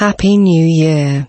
Happy New Year.